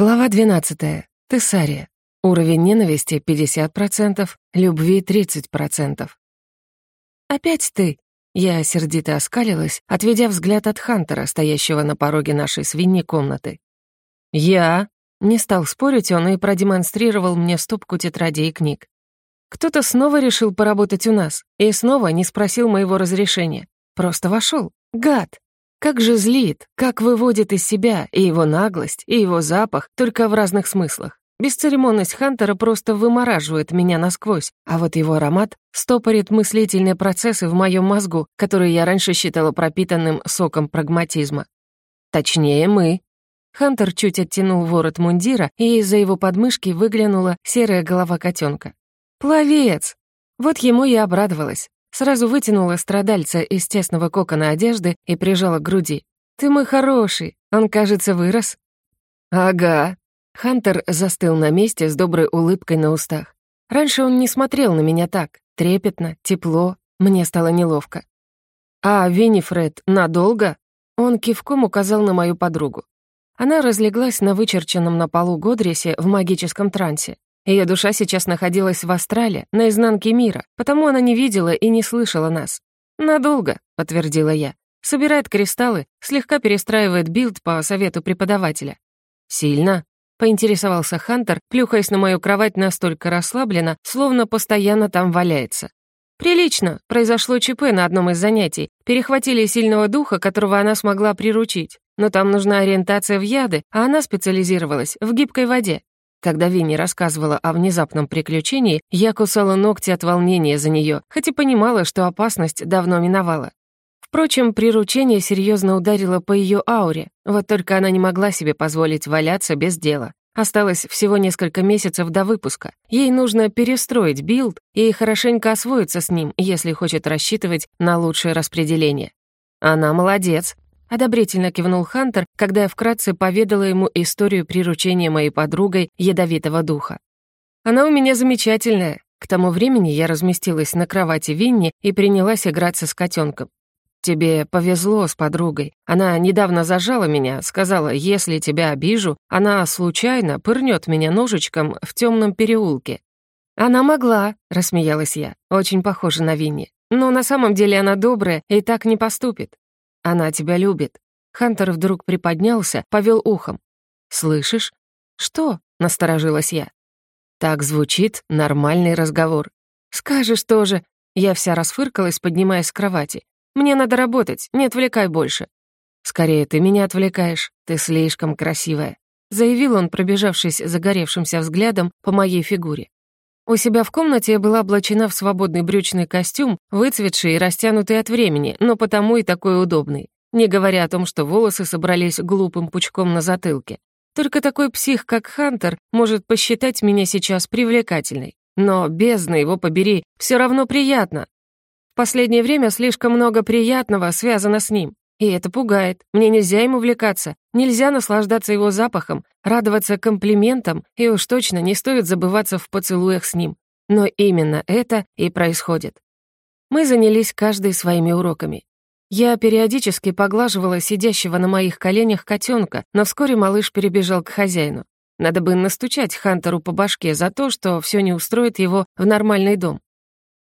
Глава 12. Тессария. Уровень ненависти 50%, любви 30%. «Опять ты!» Я сердито оскалилась, отведя взгляд от Хантера, стоящего на пороге нашей свиньи комнаты. «Я?» Не стал спорить он и продемонстрировал мне стопку тетрадей и книг. Кто-то снова решил поработать у нас и снова не спросил моего разрешения. Просто вошел. Гад! Как же злит, как выводит из себя и его наглость, и его запах, только в разных смыслах. Бесцеремонность Хантера просто вымораживает меня насквозь, а вот его аромат стопорит мыслительные процессы в моем мозгу, которые я раньше считала пропитанным соком прагматизма. Точнее, мы. Хантер чуть оттянул ворот мундира, и из-за его подмышки выглянула серая голова котенка. «Пловец!» Вот ему я обрадовалась. Сразу вытянула страдальца из тесного кокона одежды и прижала к груди. «Ты мой хороший, он, кажется, вырос». «Ага». Хантер застыл на месте с доброй улыбкой на устах. Раньше он не смотрел на меня так, трепетно, тепло, мне стало неловко. «А Виннифред надолго?» Он кивком указал на мою подругу. Она разлеглась на вычерченном на полу Годресе в магическом трансе. Ее душа сейчас находилась в астрале, на изнанке мира, потому она не видела и не слышала нас. «Надолго», — подтвердила я. Собирает кристаллы, слегка перестраивает билд по совету преподавателя. «Сильно?» — поинтересовался Хантер, плюхаясь на мою кровать настолько расслабленно, словно постоянно там валяется. «Прилично. Произошло ЧП на одном из занятий. Перехватили сильного духа, которого она смогла приручить. Но там нужна ориентация в яды, а она специализировалась в гибкой воде. Когда Винни рассказывала о внезапном приключении, я кусала ногти от волнения за нее, хоть и понимала, что опасность давно миновала. Впрочем, приручение серьезно ударило по ее ауре, вот только она не могла себе позволить валяться без дела. Осталось всего несколько месяцев до выпуска. Ей нужно перестроить билд и хорошенько освоиться с ним, если хочет рассчитывать на лучшее распределение. Она молодец, Одобрительно кивнул Хантер, когда я вкратце поведала ему историю приручения моей подругой ядовитого духа. «Она у меня замечательная». К тому времени я разместилась на кровати Винни и принялась играться с котенком. «Тебе повезло с подругой. Она недавно зажала меня, сказала, если тебя обижу, она случайно пырнет меня ножичком в темном переулке». «Она могла», — рассмеялась я, очень похожа на Винни. «Но на самом деле она добрая и так не поступит. Она тебя любит». Хантер вдруг приподнялся, повел ухом. «Слышишь?» «Что?» — насторожилась я. Так звучит нормальный разговор. «Скажешь тоже». Я вся расфыркалась, поднимаясь с кровати. «Мне надо работать, не отвлекай больше». «Скорее ты меня отвлекаешь, ты слишком красивая», заявил он, пробежавшись загоревшимся взглядом по моей фигуре. У себя в комнате я была облачена в свободный брючный костюм, выцветший и растянутый от времени, но потому и такой удобный. Не говоря о том, что волосы собрались глупым пучком на затылке. Только такой псих, как Хантер, может посчитать меня сейчас привлекательной. Но, бездна его побери, все равно приятно. В последнее время слишком много приятного связано с ним. И это пугает. Мне нельзя им увлекаться, нельзя наслаждаться его запахом, радоваться комплиментам, и уж точно не стоит забываться в поцелуях с ним. Но именно это и происходит. Мы занялись каждый своими уроками. Я периодически поглаживала сидящего на моих коленях котенка, но вскоре малыш перебежал к хозяину. Надо бы настучать Хантеру по башке за то, что все не устроит его в нормальный дом.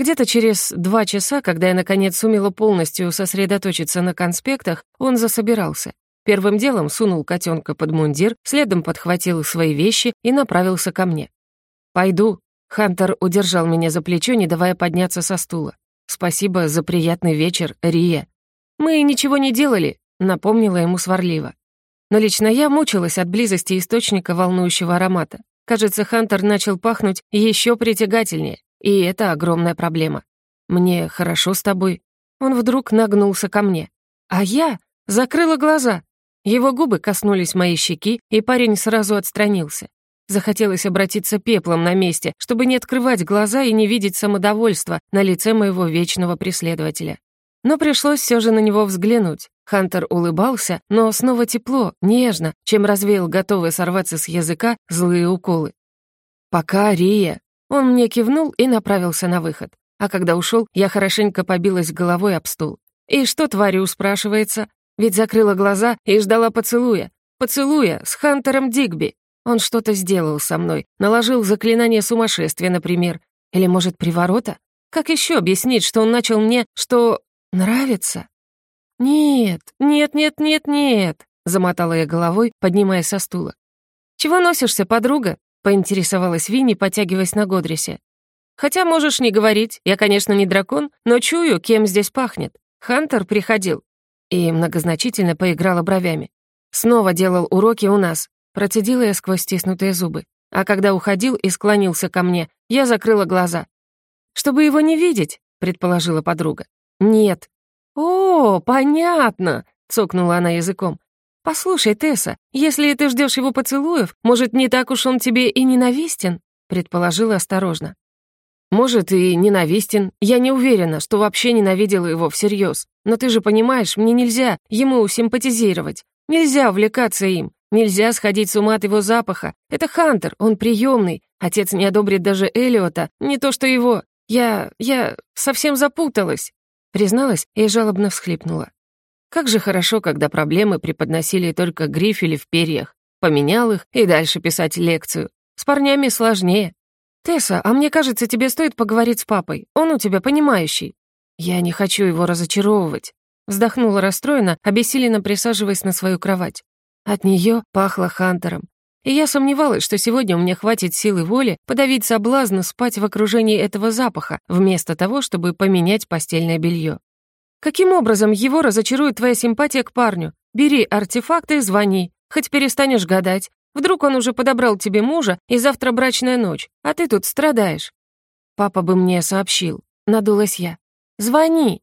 Где-то через два часа, когда я, наконец, сумела полностью сосредоточиться на конспектах, он засобирался. Первым делом сунул котенка под мундир, следом подхватил свои вещи и направился ко мне. «Пойду». Хантер удержал меня за плечо, не давая подняться со стула. «Спасибо за приятный вечер, Рия». «Мы ничего не делали», — напомнила ему сварливо. Но лично я мучилась от близости источника волнующего аромата. Кажется, Хантер начал пахнуть еще притягательнее. И это огромная проблема. Мне хорошо с тобой. Он вдруг нагнулся ко мне. А я закрыла глаза. Его губы коснулись моей щеки, и парень сразу отстранился. Захотелось обратиться пеплом на месте, чтобы не открывать глаза и не видеть самодовольства на лице моего вечного преследователя. Но пришлось все же на него взглянуть. Хантер улыбался, но снова тепло, нежно, чем развеял готовые сорваться с языка злые уколы. «Пока, Рия», он мне кивнул и направился на выход. А когда ушел, я хорошенько побилась головой об стул. И что тварю спрашивается? Ведь закрыла глаза и ждала поцелуя. Поцелуя с Хантером Дигби. Он что-то сделал со мной, наложил заклинание сумасшествия, например. Или, может, приворота? Как еще объяснить, что он начал мне, что нравится? Нет, нет, нет, нет, нет, замотала я головой, поднимаясь со стула. «Чего носишься, подруга?» — поинтересовалась Винни, потягиваясь на Годрисе. «Хотя можешь не говорить, я, конечно, не дракон, но чую, кем здесь пахнет. Хантер приходил». И многозначительно поиграла бровями. «Снова делал уроки у нас», — процедила я сквозь стиснутые зубы. А когда уходил и склонился ко мне, я закрыла глаза. «Чтобы его не видеть», — предположила подруга. «Нет». «О, понятно», — цокнула она языком. «Послушай, Тесса, если ты ждешь его поцелуев, может, не так уж он тебе и ненавистен?» — предположила осторожно. «Может, и ненавистен. Я не уверена, что вообще ненавидела его всерьез. Но ты же понимаешь, мне нельзя ему симпатизировать. Нельзя увлекаться им. Нельзя сходить с ума от его запаха. Это Хантер, он приемный. Отец не одобрит даже Элиота, не то что его. Я... я совсем запуталась», — призналась и жалобно всхлипнула. Как же хорошо, когда проблемы преподносили только грифели в перьях. Поменял их и дальше писать лекцию. С парнями сложнее. «Тесса, а мне кажется, тебе стоит поговорить с папой. Он у тебя понимающий». «Я не хочу его разочаровывать», — вздохнула расстроена, обессиленно присаживаясь на свою кровать. От нее пахло Хантером. И я сомневалась, что сегодня у меня хватит силы воли подавить соблазн спать в окружении этого запаха, вместо того, чтобы поменять постельное белье. Каким образом его разочарует твоя симпатия к парню? Бери артефакты и звони. Хоть перестанешь гадать. Вдруг он уже подобрал тебе мужа, и завтра брачная ночь, а ты тут страдаешь. Папа бы мне сообщил. Надулась я. Звони.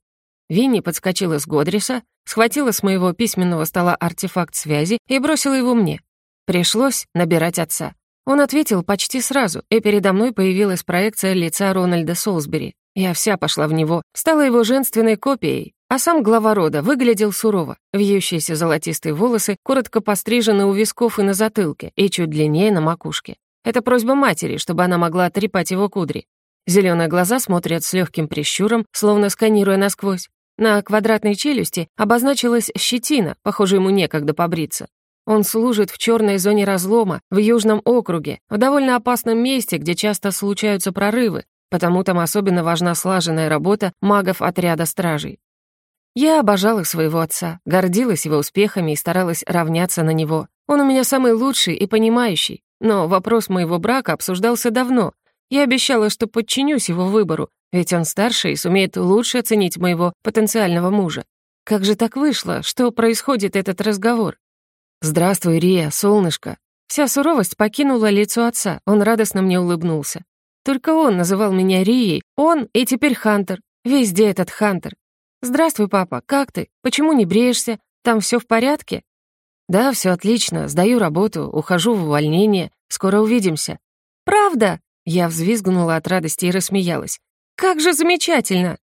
Винни подскочила с Годриса, схватила с моего письменного стола артефакт связи и бросила его мне. Пришлось набирать отца. Он ответил почти сразу, и передо мной появилась проекция лица Рональда Солсбери. Я вся пошла в него, стала его женственной копией, а сам глава рода выглядел сурово. Вьющиеся золотистые волосы, коротко пострижены у висков и на затылке, и чуть длиннее на макушке. Это просьба матери, чтобы она могла трепать его кудри. Зеленые глаза смотрят с легким прищуром, словно сканируя насквозь. На квадратной челюсти обозначилась щетина, похоже, ему некогда побриться. Он служит в черной зоне разлома, в Южном округе, в довольно опасном месте, где часто случаются прорывы, потому там особенно важна слаженная работа магов отряда стражей. Я обожала своего отца, гордилась его успехами и старалась равняться на него. Он у меня самый лучший и понимающий. Но вопрос моего брака обсуждался давно. Я обещала, что подчинюсь его выбору, ведь он старше и сумеет лучше оценить моего потенциального мужа. Как же так вышло? Что происходит этот разговор? «Здравствуй, Рия, солнышко». Вся суровость покинула лицо отца, он радостно мне улыбнулся. Только он называл меня Рией, он и теперь Хантер. Везде этот Хантер. «Здравствуй, папа, как ты? Почему не бреешься? Там все в порядке?» «Да, все отлично, сдаю работу, ухожу в увольнение, скоро увидимся». «Правда?» Я взвизгнула от радости и рассмеялась. «Как же замечательно!»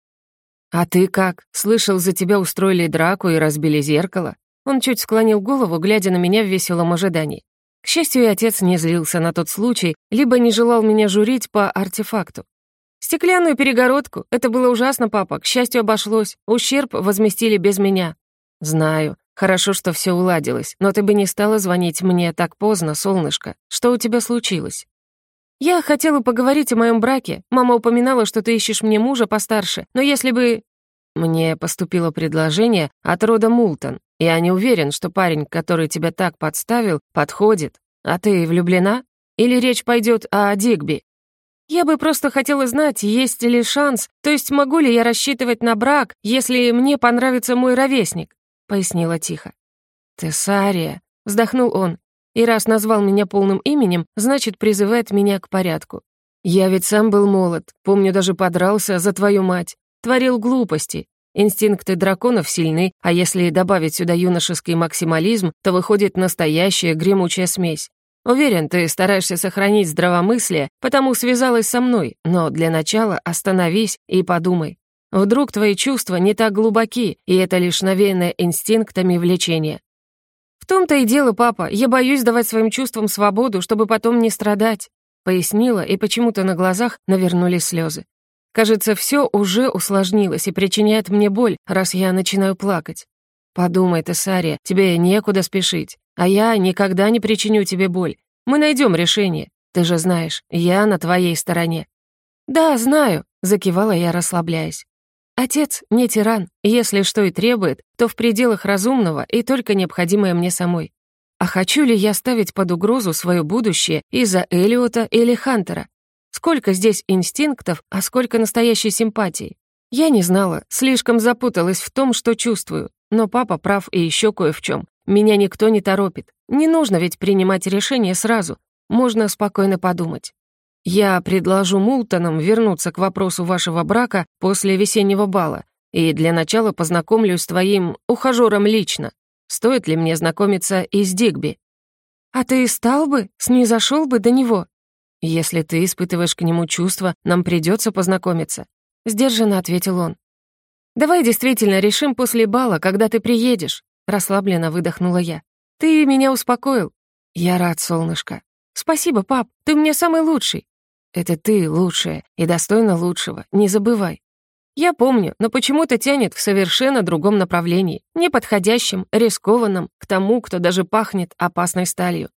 «А ты как? Слышал, за тебя устроили драку и разбили зеркало?» Он чуть склонил голову, глядя на меня в веселом ожидании. К счастью, и отец не злился на тот случай, либо не желал меня журить по артефакту. «Стеклянную перегородку. Это было ужасно, папа. К счастью, обошлось. Ущерб возместили без меня». «Знаю. Хорошо, что все уладилось. Но ты бы не стала звонить мне так поздно, солнышко. Что у тебя случилось?» «Я хотела поговорить о моем браке. Мама упоминала, что ты ищешь мне мужа постарше. Но если бы...» Мне поступило предложение от рода Мултон. Я не уверен, что парень, который тебя так подставил, подходит. А ты влюблена? Или речь пойдет о Дигби? Я бы просто хотела знать, есть ли шанс, то есть могу ли я рассчитывать на брак, если мне понравится мой ровесник, пояснила тихо. Тессария, вздохнул он, и раз назвал меня полным именем, значит, призывает меня к порядку. Я ведь сам был молод, помню, даже подрался за твою мать. Творил глупости. Инстинкты драконов сильны, а если добавить сюда юношеский максимализм, то выходит настоящая гремучая смесь. Уверен, ты стараешься сохранить здравомыслие, потому связалась со мной, но для начала остановись и подумай. Вдруг твои чувства не так глубоки, и это лишь навеянное инстинктами влечение. В том-то и дело, папа, я боюсь давать своим чувствам свободу, чтобы потом не страдать, пояснила, и почему-то на глазах навернулись слезы. Кажется, все уже усложнилось и причиняет мне боль, раз я начинаю плакать. Подумай ты, Сария, тебе некуда спешить, а я никогда не причиню тебе боль. Мы найдем решение. Ты же знаешь, я на твоей стороне». «Да, знаю», — закивала я, расслабляясь. «Отец не тиран. Если что и требует, то в пределах разумного и только необходимое мне самой. А хочу ли я ставить под угрозу свое будущее из-за Элиота или Хантера? Сколько здесь инстинктов, а сколько настоящей симпатии? Я не знала, слишком запуталась в том, что чувствую. Но папа прав и еще кое в чем. Меня никто не торопит. Не нужно ведь принимать решение сразу. Можно спокойно подумать. Я предложу Мултонам вернуться к вопросу вашего брака после весеннего бала и для начала познакомлюсь с твоим ухажером лично. Стоит ли мне знакомиться и с Дигби? А ты стал бы, снизошел бы до него? Если ты испытываешь к нему чувства, нам придется познакомиться. Сдержанно ответил он. Давай действительно решим после бала, когда ты приедешь. Расслабленно выдохнула я. Ты меня успокоил. Я рад, солнышко. Спасибо, пап, ты мне самый лучший. Это ты лучшая и достойна лучшего, не забывай. Я помню, но почему-то тянет в совершенно другом направлении, неподходящем, рискованном, к тому, кто даже пахнет опасной сталью.